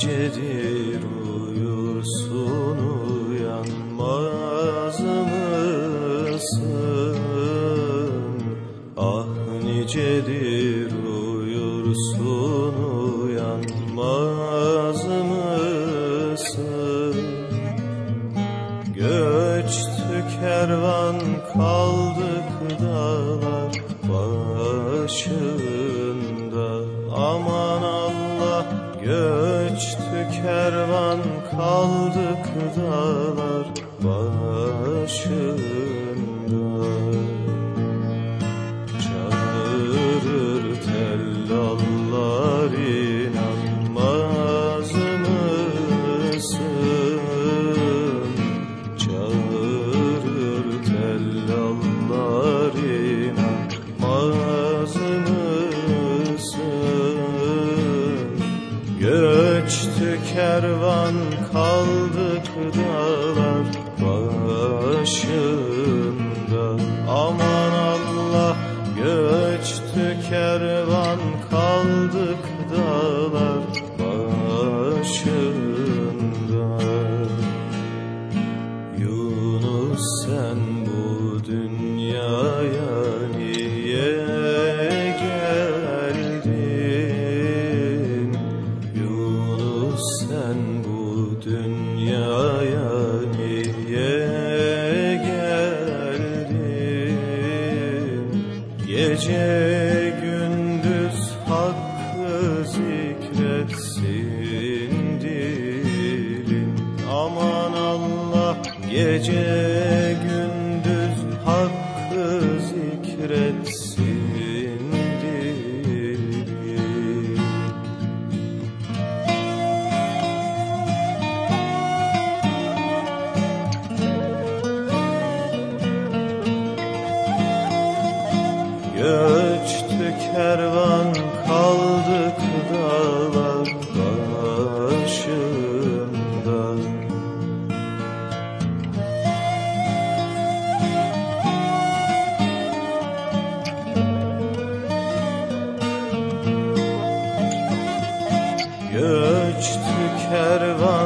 gecedir uyursun uyanmaz mısın? Ah nicedir uyursun uyanmaz mısın? Göçtü kervan kaldık dağlar başında aman Allah göç göçtü kervan kaldık dağlar başında kervan kaldık dağlar başında. Aman Allah göçtü kervan kaldık dağlar başında. Yunus sen gündüz hakkı zikretsin dilin. Aman Allah gece gündüz hakkı zikretsin Göçtü kervan